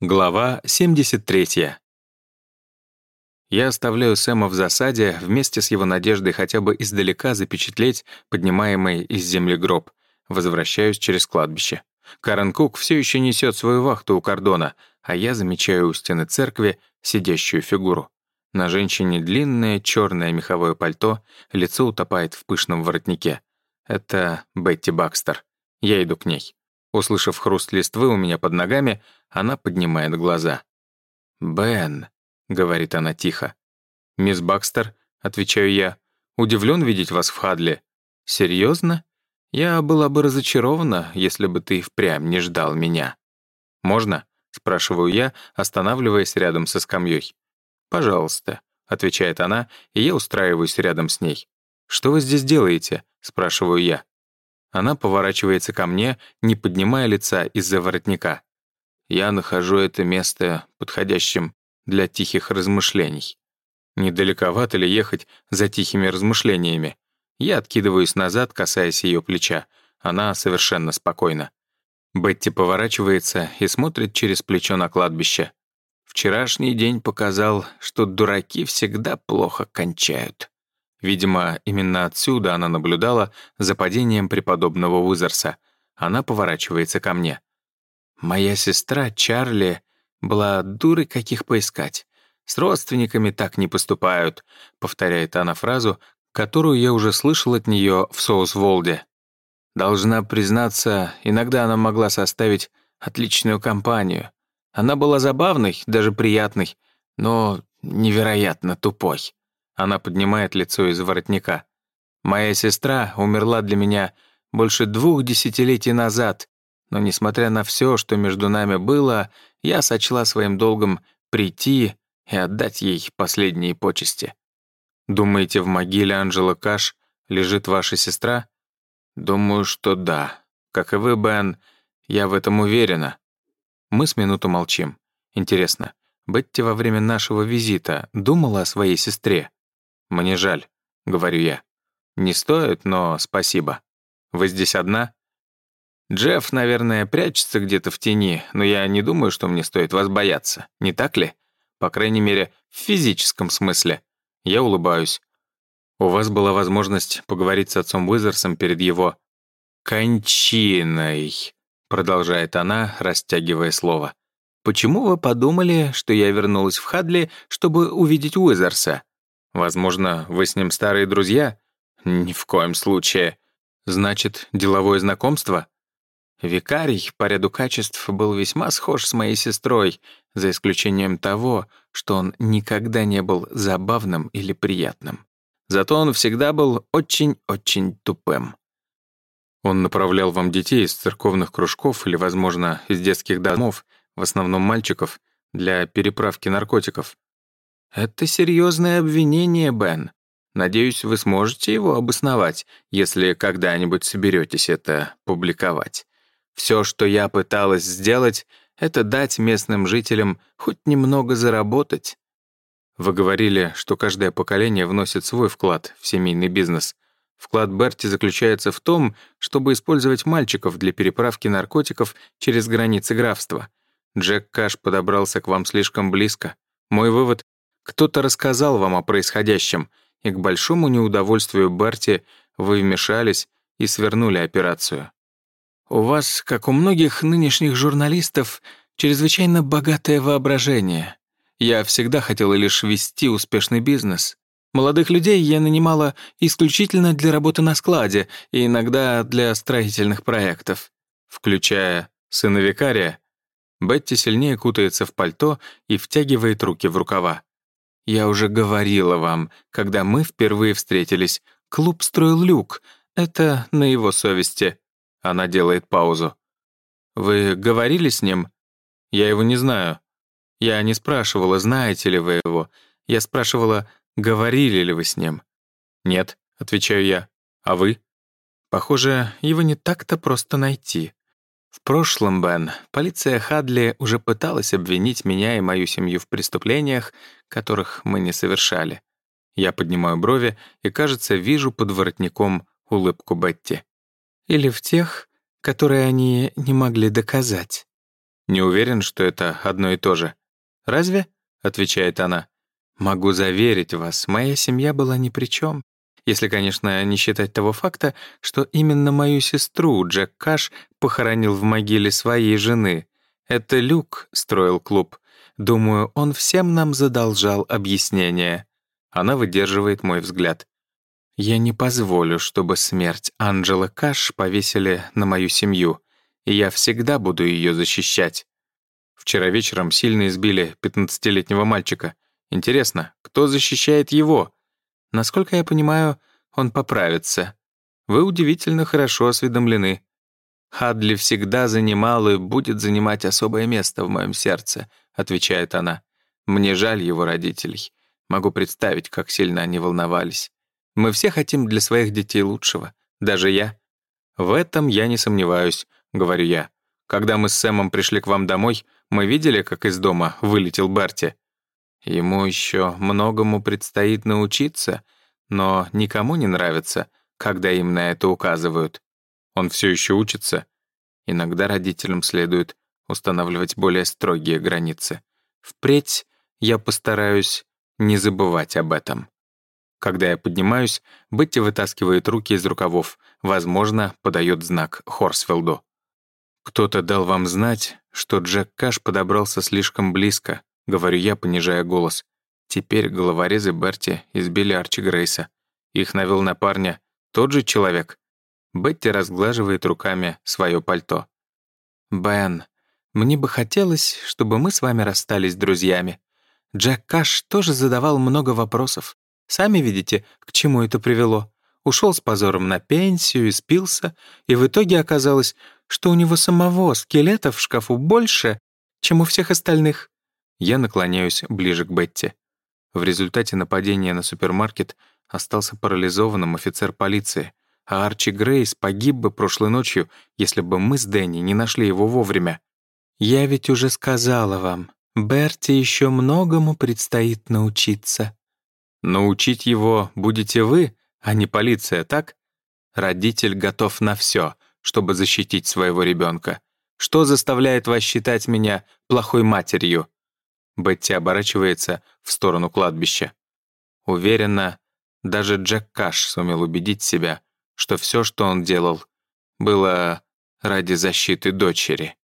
Глава 73. Я оставляю Сэма в засаде вместе с его надеждой хотя бы издалека запечатлеть поднимаемый из земли гроб. Возвращаюсь через кладбище. Карен Кук все еще несет свою вахту у кордона, а я замечаю у стены церкви сидящую фигуру. На женщине длинное черное меховое пальто, лицо утопает в пышном воротнике. Это Бетти Бакстер. Я иду к ней. Услышав хруст листвы у меня под ногами, она поднимает глаза. «Бен», — говорит она тихо. «Мисс Бакстер», — отвечаю я, — «удивлен видеть вас в Хадле». «Серьезно? Я была бы разочарована, если бы ты впрямь не ждал меня». «Можно?» — спрашиваю я, останавливаясь рядом со скамьей. «Пожалуйста», — отвечает она, и я устраиваюсь рядом с ней. «Что вы здесь делаете?» — спрашиваю я. Она поворачивается ко мне, не поднимая лица из-за воротника. Я нахожу это место подходящим для тихих размышлений. Недалековато ли ехать за тихими размышлениями? Я откидываюсь назад, касаясь ее плеча. Она совершенно спокойна. Бетти поворачивается и смотрит через плечо на кладбище. Вчерашний день показал, что дураки всегда плохо кончают. Видимо, именно отсюда она наблюдала за падением преподобного Уизерса. Она поворачивается ко мне. «Моя сестра Чарли была дурой, каких поискать. С родственниками так не поступают», — повторяет она фразу, которую я уже слышал от нее в Соус-Волде. Должна признаться, иногда она могла составить отличную компанию. Она была забавной, даже приятной, но невероятно тупой. Она поднимает лицо из воротника. «Моя сестра умерла для меня больше двух десятилетий назад, но, несмотря на все, что между нами было, я сочла своим долгом прийти и отдать ей последние почести. Думаете, в могиле Анжела Каш лежит ваша сестра? Думаю, что да. Как и вы, Бен, я в этом уверена. Мы с минуту молчим. Интересно, Бетти во время нашего визита думала о своей сестре? «Мне жаль», — говорю я. «Не стоит, но спасибо. Вы здесь одна?» «Джефф, наверное, прячется где-то в тени, но я не думаю, что мне стоит вас бояться, не так ли? По крайней мере, в физическом смысле». Я улыбаюсь. «У вас была возможность поговорить с отцом Уизерсом перед его кончиной», продолжает она, растягивая слово. «Почему вы подумали, что я вернулась в Хадли, чтобы увидеть Уизерса?» Возможно, вы с ним старые друзья? Ни в коем случае. Значит, деловое знакомство? Викарий по ряду качеств был весьма схож с моей сестрой, за исключением того, что он никогда не был забавным или приятным. Зато он всегда был очень-очень тупым. Он направлял вам детей из церковных кружков или, возможно, из детских домов, в основном мальчиков, для переправки наркотиков. «Это серьезное обвинение, Бен. Надеюсь, вы сможете его обосновать, если когда-нибудь соберетесь это публиковать. Все, что я пыталась сделать, это дать местным жителям хоть немного заработать». Вы говорили, что каждое поколение вносит свой вклад в семейный бизнес. Вклад Берти заключается в том, чтобы использовать мальчиков для переправки наркотиков через границы графства. Джек Каш подобрался к вам слишком близко. Мой вывод кто-то рассказал вам о происходящем, и к большому неудовольствию Берти вы вмешались и свернули операцию. У вас, как у многих нынешних журналистов, чрезвычайно богатое воображение. Я всегда хотела лишь вести успешный бизнес. Молодых людей я нанимала исключительно для работы на складе и иногда для строительных проектов, включая сына викария. Бетти сильнее кутается в пальто и втягивает руки в рукава. Я уже говорила вам, когда мы впервые встретились. Клуб строил люк. Это на его совести. Она делает паузу. Вы говорили с ним? Я его не знаю. Я не спрашивала, знаете ли вы его. Я спрашивала, говорили ли вы с ним. Нет, отвечаю я. А вы? Похоже, его не так-то просто найти. В прошлом, Бен, полиция Хадли уже пыталась обвинить меня и мою семью в преступлениях, которых мы не совершали. Я поднимаю брови и, кажется, вижу под воротником улыбку Бетти. Или в тех, которые они не могли доказать. Не уверен, что это одно и то же. «Разве?» — отвечает она. «Могу заверить вас, моя семья была ни при чем. Если, конечно, не считать того факта, что именно мою сестру Джек Каш похоронил в могиле своей жены. Это Люк строил клуб. Думаю, он всем нам задолжал объяснение». Она выдерживает мой взгляд. «Я не позволю, чтобы смерть Анджела Каш повесили на мою семью, и я всегда буду ее защищать». Вчера вечером сильно избили 15-летнего мальчика. Интересно, кто защищает его? Насколько я понимаю, он поправится. Вы удивительно хорошо осведомлены. Хадли всегда занимал и будет занимать особое место в моем сердце, отвечает она. Мне жаль его родителей. Могу представить, как сильно они волновались. Мы все хотим для своих детей лучшего, даже я. В этом я не сомневаюсь, говорю я. Когда мы с Сэмом пришли к вам домой, мы видели, как из дома вылетел Берти. Ему еще многому предстоит научиться, но никому не нравится, когда им на это указывают. Он все еще учится. Иногда родителям следует устанавливать более строгие границы. Впредь я постараюсь не забывать об этом. Когда я поднимаюсь, Бетти вытаскивает руки из рукавов, возможно, подает знак Хорсфилду. «Кто-то дал вам знать, что Джек Каш подобрался слишком близко», — говорю я, понижая голос. Теперь головорезы Берти избили Арчи Грейса. Их навел на парня тот же человек. Бетти разглаживает руками свое пальто. «Бен, мне бы хотелось, чтобы мы с вами расстались друзьями. Джек Каш тоже задавал много вопросов. Сами видите, к чему это привело. Ушел с позором на пенсию и спился, и в итоге оказалось, что у него самого скелетов в шкафу больше, чем у всех остальных. Я наклоняюсь ближе к Бетти. В результате нападения на супермаркет остался парализованным офицер полиции, а Арчи Грейс погиб бы прошлой ночью, если бы мы с Дэнни не нашли его вовремя. Я ведь уже сказала вам, Берти еще многому предстоит научиться. Научить его будете вы, а не полиция, так? Родитель готов на все, чтобы защитить своего ребенка. Что заставляет вас считать меня плохой матерью?» Бетти оборачивается в сторону кладбища. Уверена, даже Джек Каш сумел убедить себя, что все, что он делал, было ради защиты дочери.